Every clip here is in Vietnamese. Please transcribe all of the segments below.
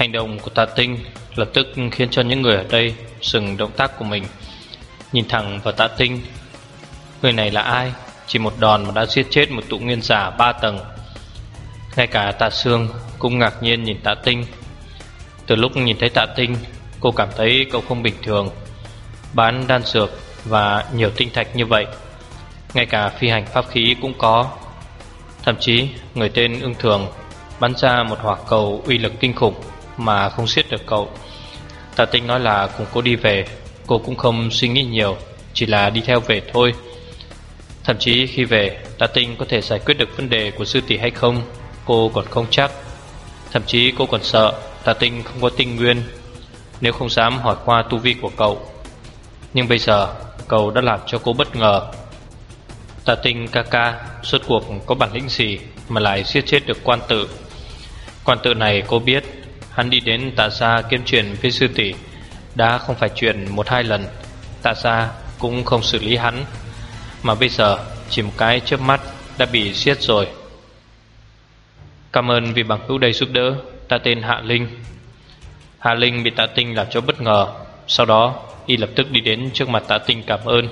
Hành động của tà tinh lập tức khiến cho những người ở đây dừng động tác của mình. Nhìn thẳng vào tạ tinh, Người này là ai? Chỉ một đòn mà đã giết chết một tụ nguyên giả ba tầng. Ngay cả tạ xương cũng ngạc nhiên nhìn tạ tinh. Từ lúc nhìn thấy tạ tinh, Cô cảm thấy cậu không bình thường. Bán đan dược và nhiều tinh thạch như vậy, Ngay cả phi hành pháp khí cũng có. Thậm chí, người tên ưng thường Bắn ra một hỏa cầu uy lực kinh khủng. Mà không giết được cậu. Tạ tinh nói là cùng cô đi về, Cô cũng không suy nghĩ nhiều, Chỉ là đi theo về thôi. Thậm chí khi về, Tạ tinh có thể giải quyết được vấn đề của sư tỷ hay không, Cô còn không chắc. Thậm chí cô còn sợ Tạ tinh không có tinh nguyên, Nếu không dám hỏi qua tu vi của cậu. Nhưng bây giờ, Cậu đã làm cho cô bất ngờ. Tạ tinh ca ca, Suốt cuộc có bản lĩnh gì Mà lại giết chết được quan tự? Quan tự này cô biết Hắn đi đến tạ gia kiếm chuyện với sư tỷ, Đã không phải chuyện một hai lần. Tạ gia cũng không xử lý hắn, Mà bây giờ Chỉ một cái chớp mắt đã bị giết rồi. Cảm ơn vì bằng hữu đầy giúp đỡ, Ta tên Hạ Linh. Hạ Linh bị tạ tinh làm cho bất ngờ, Sau đó y lập tức đi đến trước mặt tạ tinh cảm ơn.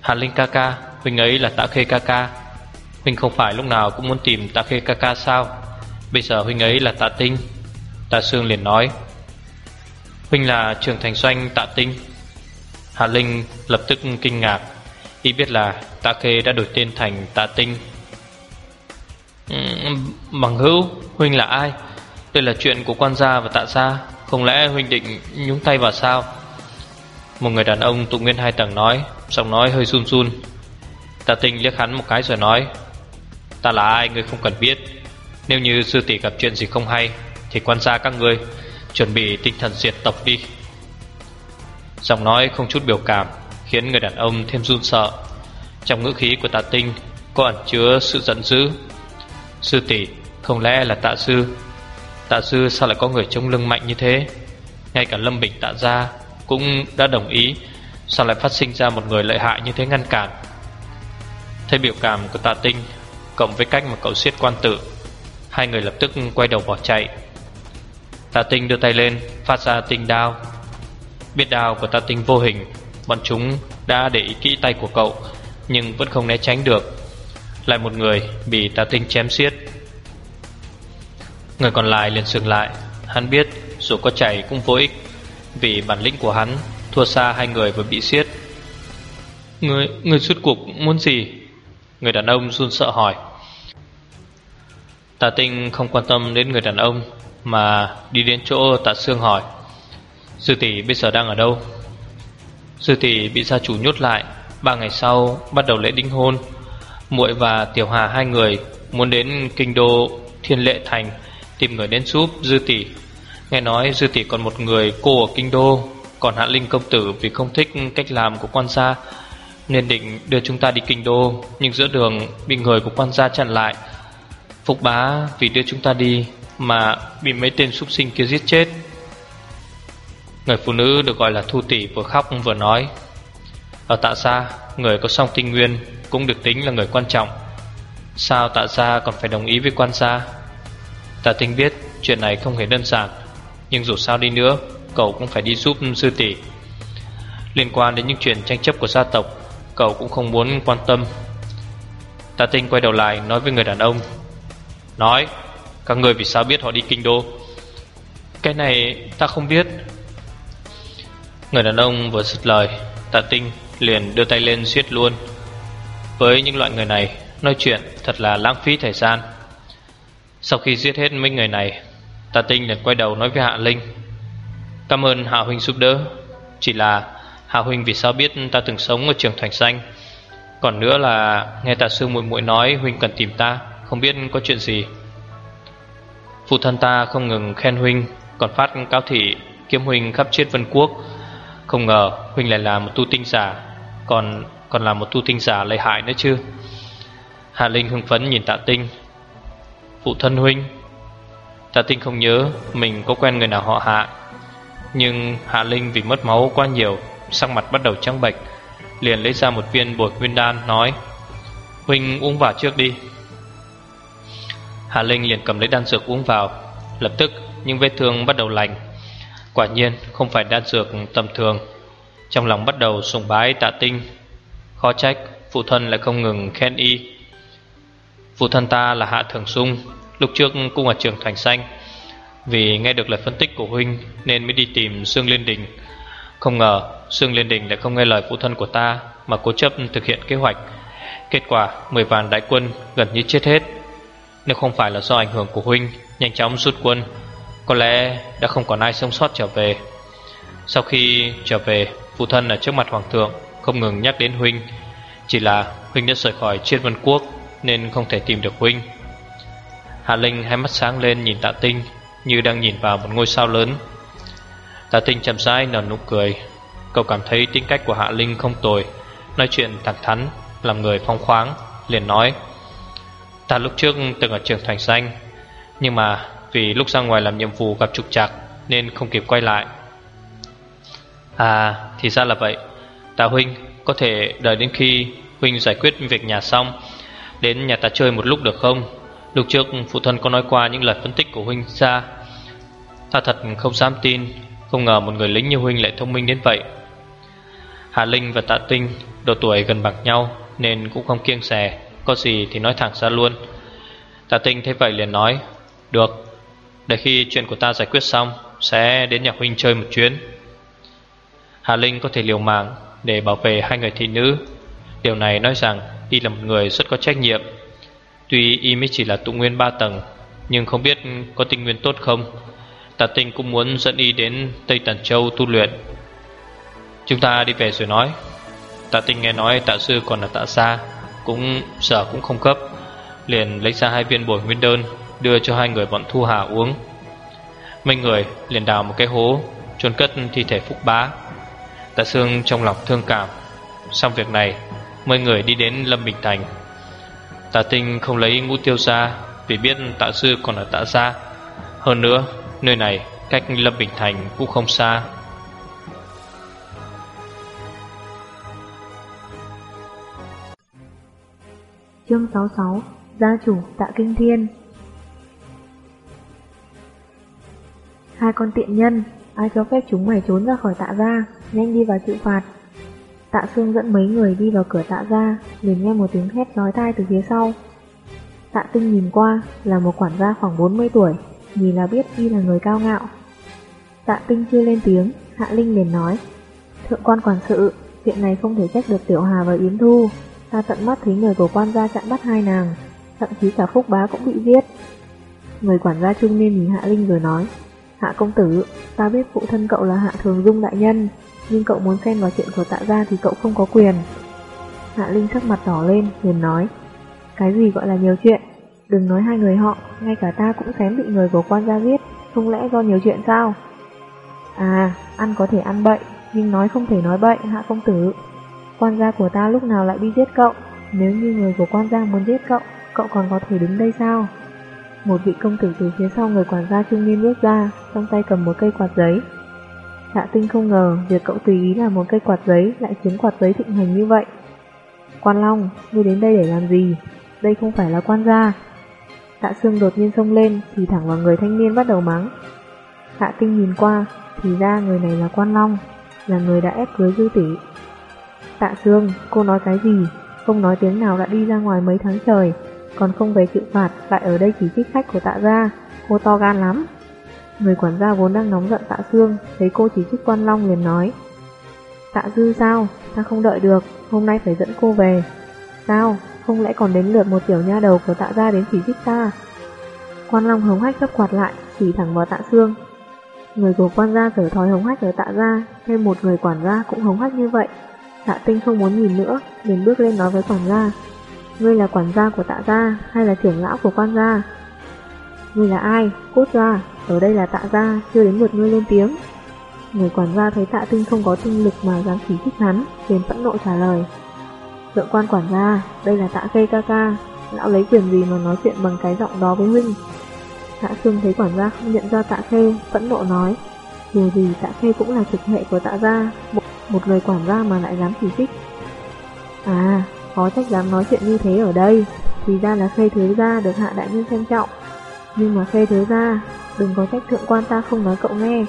Hạ Linh ca ca, Huynh ấy là tạ khê ca ca. Huynh không phải lúc nào cũng muốn tìm tạ khê ca ca sao? Bây giờ huynh ấy là tạ tinh. Tạ Sương liền nói, Huynh là trưởng thành doanh tạ tinh. Hà Linh lập tức kinh ngạc Y biết là tạ khê đã đổi tên thành tạ tinh. Bằng hữu, Huynh là ai? Đây là chuyện của quan gia và tạ gia, Không lẽ huynh định nhúng tay vào sao? Một người đàn ông tụ nguyên hai tầng nói, Giọng nói hơi run run. Tạ tinh liếc hắn một cái rồi nói, Ta là ai ngươi không cần biết nếu như sư tỷ gặp chuyện gì không hay, Thì quan gia các ngươi Chuẩn bị tinh thần diệt tộc đi. Giọng nói không chút biểu cảm Khiến người đàn ông thêm run sợ. Trong ngữ khí của tạ tinh, Có ẩn chứa sự giận dữ. Sư tỷ, không lẽ là tạ sư? Tạ sư sao lại có người chống lưng mạnh như thế? Ngay cả Lâm Bình tạ gia Cũng đã đồng ý, Sao lại phát sinh ra một người lợi hại như thế ngăn cản? Thấy biểu cảm của tạ tinh, Cộng với cách mà cậu siết quan tử Hai người lập tức quay đầu bỏ chạy. Tà tinh đưa tay lên Phát ra tinh đao. Biết đao của tà tinh vô hình Bọn chúng đã để ý kỹ tay của cậu Nhưng vẫn không né tránh được. Lại một người bị tà tinh chém xiết. Người còn lại liền dừng lại. Hắn biết dù có chạy cũng vô ích Vì bản lĩnh của hắn Thua xa hai người vừa bị xiết. Người, người suốt cuộc muốn gì? Người đàn ông run sợ hỏi. Tạ tinh không quan tâm đến người đàn ông Mà đi đến chỗ tạ Sương hỏi, Sư tỷ bây giờ đang ở đâu? Sư tỷ bị gia chủ nhốt lại, Ba ngày sau bắt đầu lễ đính hôn. Muội và Tiểu Hà hai người Muốn đến kinh đô Thiên Lệ Thành Tìm người đến giúp Dư tỷ. Nghe nói Dư tỷ còn một người cô ở kinh đô, Còn Hạ Linh công tử vì không thích cách làm của quan gia Nên định đưa chúng ta đi kinh đô, Nhưng giữa đường bị người của quan gia chặn lại. Phục bá, vì đưa chúng ta đi Mà bị mấy tên súc sinh kia giết chết. Người phụ nữ được gọi là Thu Tỷ vừa khóc vừa nói, Ở tạ xa Người có song tinh nguyên Cũng được tính là người quan trọng. Sao tạ xa còn phải đồng ý với quan gia? Tạ tinh biết Chuyện này không hề đơn giản, Nhưng dù sao đi nữa, Cậu cũng phải đi giúp sư tỷ. Liên quan đến những chuyện tranh chấp của gia tộc, Cậu cũng không muốn quan tâm. Tạ tinh quay đầu lại nói với người đàn ông Nói, Các người vì sao biết họ đi kinh đô? Cái này ta không biết. Người đàn ông vừa dứt lời, Tạ tinh liền đưa tay lên siết luôn. Với những loại người này, Nói chuyện thật là lãng phí thời gian. Sau khi giết hết mấy người này, Tạ tinh liền quay đầu nói với Hạ Linh, Cảm ơn Hạ Huynh giúp đỡ. Chỉ là Hạ Huynh vì sao biết ta từng sống ở trường Thành Xanh? Còn nữa là Nghe tạ sư muội muội nói Huynh cần tìm ta không biết có chuyện gì. Phụ thân ta không ngừng khen huynh, Còn phát cáo thị kiếm huynh khắp triết vân quốc. Không ngờ huynh lại là một tu tinh giả, Còn còn là một tu tinh giả lợi hại nữa chứ. Hạ Linh hưng phấn nhìn tạ tinh. Phụ thân huynh, Tạ tinh không nhớ Mình có quen người nào họ hạ, Nhưng Hạ Linh vì mất máu quá nhiều, Sắc mặt bắt đầu trắng bệch, Liền lấy ra một viên bột nguyên đan, Nói, Huynh uống vào trước đi. Hà Linh liền cầm lấy đan dược uống vào. Lập tức, những vết thương bắt đầu lành. Quả nhiên, không phải đan dược tầm thường. Trong lòng bắt đầu sùng bái tạ tinh. Khó trách, Phụ thân lại không ngừng khen y. Phụ thân ta là Hạ Thường Sung Lúc trước cũng ở trường Thành Xanh. Vì nghe được lời phân tích của Huynh Nên mới đi tìm Sương Liên Đình. Không ngờ, Sương Liên Đình lại không nghe lời phụ thân của ta Mà cố chấp thực hiện kế hoạch. Kết quả 10 vạn đại quân gần như chết hết. Nếu không phải là do ảnh hưởng của Huynh, Nhanh chóng rút quân. Có lẽ đã không còn ai sống sót trở về. Sau khi trở về, Phụ thân ở trước mặt Hoàng thượng Không ngừng nhắc đến Huynh. Chỉ là Huynh đã rời khỏi Triết Vân Quốc Nên không thể tìm được Huynh. Hạ Linh hai mắt sáng lên nhìn tạ tinh Như đang nhìn vào một ngôi sao lớn. Tạ tinh chậm rãi nở nụ cười. Cậu cảm thấy tính cách của Hạ Linh không tồi. Nói chuyện thẳng thắn, Làm người phong khoáng, Liền nói Ta lúc trước từng ở trường thành xanh, Nhưng mà vì lúc ra ngoài làm nhiệm vụ gặp trục trặc Nên không kịp quay lại. À thì ra là vậy. Tạ Huynh, có thể đợi đến khi Huynh giải quyết việc nhà xong, Đến nhà ta chơi một lúc được không? Lúc trước phụ thân có nói qua những lời phân tích của Huynh ra. Ta thật không dám tin, Không ngờ một người lính như Huynh lại thông minh đến vậy. Hà Linh và Tạ Tinh, Độ tuổi gần bằng nhau Nên cũng không kiêng rè. Có gì thì nói thẳng ra luôn. Tạ Tinh thấy vậy liền nói, Được, Để khi chuyện của ta giải quyết xong, Sẽ đến nhà Huynh chơi một chuyến. Hà Linh có thể liều mạng Để bảo vệ hai người thị nữ. Điều này nói rằng Y là một người rất có trách nhiệm. Tuy y mới chỉ là tụ nguyên ba tầng, Nhưng không biết có tinh nguyên tốt không? Tạ tinh cũng muốn dẫn y đến Tây Tần Châu tu luyện. Chúng ta đi về rồi nói. Tạ tinh nghe nói tạ sư còn là tạ xa cũng, sợ cũng không cấp Liền lấy ra hai viên bồi nguyên đơn, Đưa cho hai người bọn Thu Hà uống. Mấy người liền đào một cái hố, chôn cất thi thể Phúc Bá. Tạ Sương trong lòng thương cảm. Xong việc này, Mấy người đi đến Lâm Bình Thành. Tạ tinh không lấy ngũ tiêu ra Vì biết tạ sư còn ở tạ gia. Hơn nữa, Nơi này cách Lâm Bình Thành cũng không xa. Chương 66 Gia chủ tạ kinh thiên Hai con tiện nhân Ai cho phép chúng mày trốn ra khỏi tạ gia Nhanh đi vào chịu phạt Tạ Sương dẫn mấy người đi vào cửa tạ ra, liền nghe một tiếng hét nói tai từ phía sau. Tạ Tinh nhìn qua, là một quản gia khoảng 40 tuổi, nhìn là biết y là người cao ngạo. Tạ Tinh chưa lên tiếng, Hạ Linh liền nói, Thượng quan quản sự, chuyện này không thể trách được Tiểu Hà và Yến Thu, ta tận mắt thấy người của quan gia chặn bắt hai nàng, thậm chí cả Phúc Bá cũng bị giết. Người quản gia trung niên nhìn Hạ Linh rồi nói, Hạ công tử, ta biết phụ thân cậu là Hạ Thường Dung đại nhân, nhưng cậu muốn xen vào chuyện của tạ gia thì cậu không có quyền. Hạ Linh sắc mặt đỏ lên, liền nói, cái gì gọi là nhiều chuyện, đừng nói hai người họ, ngay cả ta cũng xém bị người của quan gia giết, không lẽ do nhiều chuyện sao? À, ăn có thể ăn bậy, nhưng nói không thể nói bậy, hạ công tử. Quan gia của ta lúc nào lại đi giết cậu, nếu như người của quan gia muốn giết cậu, cậu còn có thể đứng đây sao? Một vị công tử từ phía sau người quản gia trung niên bước ra, trong tay cầm một cây quạt giấy, Hạ tinh không ngờ việc cậu tùy ý làm một cây quạt giấy lại khiến quạt giấy thịnh hành như vậy. Quan Long, ngươi đến đây để làm gì? Đây không phải là quan gia. Tạ Sương đột nhiên xông lên thì thẳng vào người thanh niên bắt đầu mắng. Hạ tinh nhìn qua thì ra người này là Quan Long, là người đã ép cưới dư tỷ. Tạ Sương, cô nói cái gì? Không nói tiếng nào đã đi ra ngoài mấy tháng trời, còn không về chịu phạt, lại ở đây chỉ trích khách của tạ gia. Cô to gan lắm. Người quản gia vốn đang nóng giận tạ Sương, thấy cô chỉ trích quan long liền nói. Tạ dư sao? Ta không đợi được, hôm nay phải dẫn cô về. Sao? Không lẽ còn đến lượt một tiểu nha đầu của tạ gia đến chỉ trích ta? Quan long hống hách gấp quạt lại, chỉ thẳng vào tạ Sương. Người của quan gia sở thói hống hách ở tạ gia, thêm một người quản gia cũng hống hách như vậy. Tạ tinh không muốn nhìn nữa, liền bước lên nói với quản gia. Ngươi là quản gia của tạ gia hay là trưởng lão của quan gia? Ngươi là ai? Cút ra, ở đây là tạ gia, chưa đến lượt ngươi lên tiếng. Người quản gia thấy tạ tinh không có tinh lực mà dám chỉ thích hắn, liền phẫn nộ trả lời. Thượng quan quản gia, đây là tạ Kê ca ca, lão lấy quyền gì mà nói chuyện bằng cái giọng đó với huynh. Tạ Sương thấy quản gia không nhận ra tạ khê, phẫn nộ nói. Dù gì tạ khê cũng là trực hệ của tạ gia, bộ một người quản gia mà lại dám chỉ trích. À, có trách dám nói chuyện như thế ở đây, thì ra là khê thiếu gia được hạ đại nhân xem trọng. Nhưng mà khê thiếu gia, đừng có trách thượng quan ta không nói cậu nghe.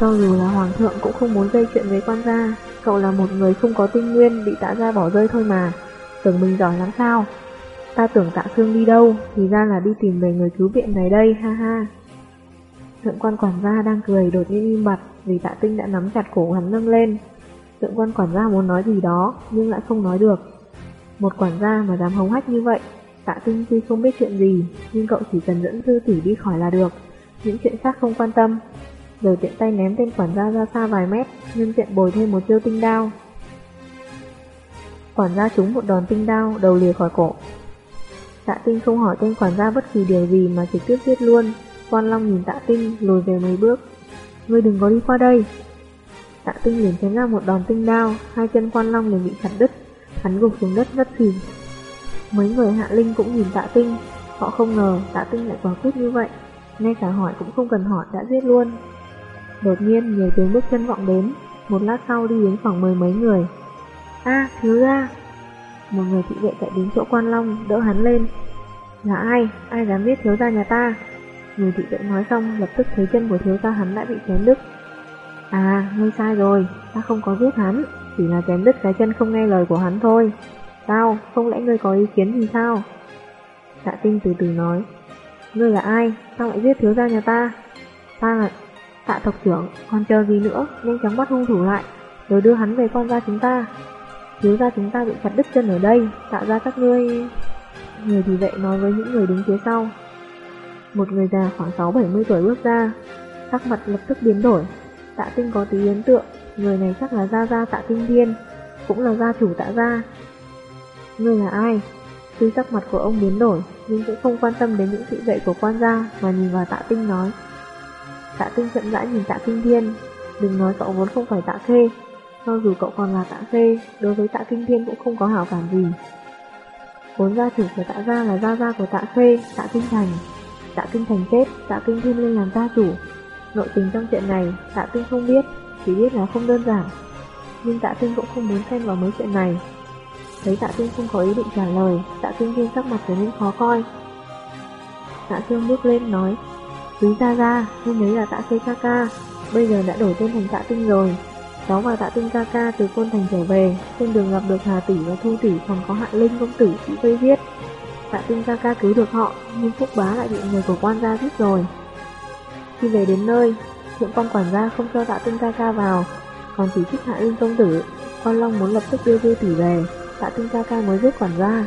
Cho dù là hoàng thượng cũng không muốn gây chuyện với quan gia, cậu là một người không có tinh nguyên bị tạ gia bỏ rơi thôi mà. Tưởng mình giỏi lắm sao? Ta tưởng tạ thương đi đâu, thì ra là đi tìm về người cứu viện này đây, ha ha. Thượng quan quản gia đang cười đột nhiên im bặt vì tạ tinh đã nắm chặt cổ hắn nâng lên. Tượng quan quản gia muốn nói gì đó nhưng lại không nói được. Một quản gia mà dám hống hách như vậy, tạ tinh tuy không biết chuyện gì nhưng cậu chỉ cần dẫn thư tỷ đi khỏi là được. Những chuyện khác không quan tâm. Rồi tiện tay ném tên quản gia ra xa vài mét, nhưng tiện bồi thêm một chiêu tinh đao. Quản gia trúng một đòn tinh đao, đầu lìa khỏi cổ. Tạ tinh không hỏi tên quản gia bất kỳ điều gì mà trực tiếp giết luôn, Quan Long nhìn tạ tinh lùi về mấy bước. Ngươi đừng có đi qua đây. Tạ tinh liền chém ra một đòn tinh đao, hai chân quan Long liền bị chặt đứt. Hắn gục xuống đất rất xỉn. Mấy người hạ linh cũng nhìn tạ tinh, họ không ngờ tạ tinh lại quả quyết như vậy. Ngay cả hỏi cũng không cần hỏi đã giết luôn. Đột nhiên nhiều tiếng bước chân vọng đến, một lát sau đi đến khoảng mười mấy người. a thiếu ra! Một người thị vệ chạy đến chỗ quan long, đỡ hắn lên. Là ai? Ai dám giết thiếu gia nhà ta? Người thị vệ nói xong lập tức thấy chân của thiếu gia hắn đã bị chém đứt. À, ngươi sai rồi, ta không có giết hắn, chỉ là chém đứt cái chân không nghe lời của hắn thôi. Sao, không lẽ ngươi có ý kiến gì sao? Tạ tinh từ từ nói, ngươi là ai, sao lại giết thiếu gia nhà ta? Ta là tạ tộc trưởng, còn chờ gì nữa, nhanh chóng bắt hung thủ lại, rồi đưa hắn về con gia chúng ta. Thiếu gia chúng ta bị chặt đứt chân ở đây, tạo ra các ngươi... Người thì vệ nói với những người đứng phía sau, một người già khoảng 6-70 tuổi bước ra, sắc mặt lập tức biến đổi. Tạ tinh có tí ấn tượng, người này chắc là Gia Gia Tạ Tinh Thiên, cũng là gia chủ Tạ Gia. Người là ai? Tuy sắc mặt của ông biến đổi, nhưng cũng không quan tâm đến những thị vệ của quan gia mà nhìn vào Tạ Tinh nói. Tạ Tinh chậm rãi nhìn Tạ Tinh Thiên, đừng nói cậu vốn không phải Tạ Khê, cho dù cậu còn là Tạ Khê, đối với Tạ Tinh Thiên cũng không có hảo cảm gì. Vốn gia chủ của Tạ Gia là Gia Gia của Tạ Khê, Tạ Tinh Thành, Tạ Kinh thành chết, Tạ Kinh Thiên lên làm gia chủ. Nội tình trong chuyện này, Tạ Tinh không biết, chỉ biết là không đơn giản. Nhưng Tạ Tinh cũng không muốn xen vào mấy chuyện này. Thấy Tạ Tinh không có ý định trả lời, Tạ Tinh viên sắc mặt trở nên khó coi. Tạ Trương bước lên nói, Quý ra ra, hôm ấy là Tạ Cây ca ca, bây giờ đã đổi tên thành Tạ Tinh rồi. Cháu và Tạ Tinh ca ca từ Côn Thành trở về, trên đường gặp được Hà Tỷ và Thu Tỷ còn có Hạ Linh công tử bị vây giết. Tạ tinh ca ca cứu được họ, nhưng Phúc Bá lại bị người của quan gia giết rồi. Khi về đến nơi, thượng quan quản gia không cho tạ tinh ca ca vào, còn chỉ trích hạ linh công tử. Quan Long muốn lập tức đưa dư tỷ về, tạ tinh ca ca mới giết quản gia.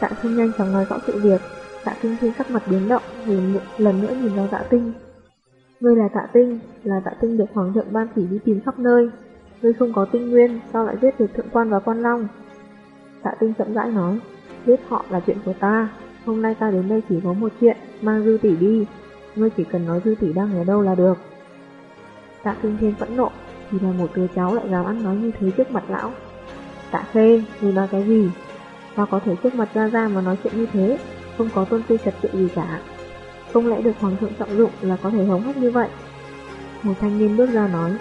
Tạ Thương nhanh chóng nói rõ sự việc, tạ tinh thiên sắc mặt biến động, nhìn lần nữa nhìn vào tạ tinh. Ngươi là tạ tinh, là tạ tinh được hoàng thượng ban chỉ đi tìm khắp nơi. Ngươi không có tinh nguyên, sao lại giết được thượng quan và quan long? Tạ tinh chậm rãi nói, Giết họ là chuyện của ta Hôm nay ta đến đây chỉ có một chuyện Mang dư tỷ đi Ngươi chỉ cần nói dư tỷ đang ở đâu là được. Tạ kinh thiên phẫn nộ, Thì là một đứa cháu lại dám ăn nói như thế trước mặt lão. Tạ khê, Ngươi nói cái gì? Sao có thể trước mặt ra ra mà nói chuyện như thế? Không có tôn tư trật tự gì cả. Không lẽ được hoàng thượng trọng dụng là có thể hống hách như vậy? Một thanh niên bước ra nói,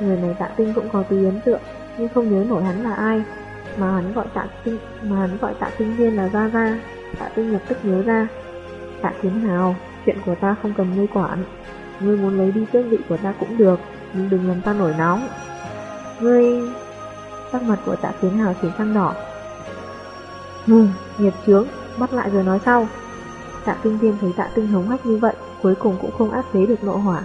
Người này tạ tinh cũng có tí ấn tượng, Nhưng không nhớ nổi hắn là ai. Mà hắn gọi tạ tinh, mà hắn gọi tạ tinh viên là ra ra. Tạ tinh lập tức nhớ ra. Tạ kiến hào chuyện của ta không cần ngươi quản. Ngươi muốn lấy đi tước vị của ta cũng được, nhưng đừng làm ta nổi nóng. Ngươi, sắc mặt của tạ kiến hào chuyển sang đỏ. Hừ, nghiệp chướng, bắt lại rồi nói sau. Tạ tinh viên thấy tạ tinh hống hách như vậy, cuối cùng cũng không áp chế được nộ hỏa.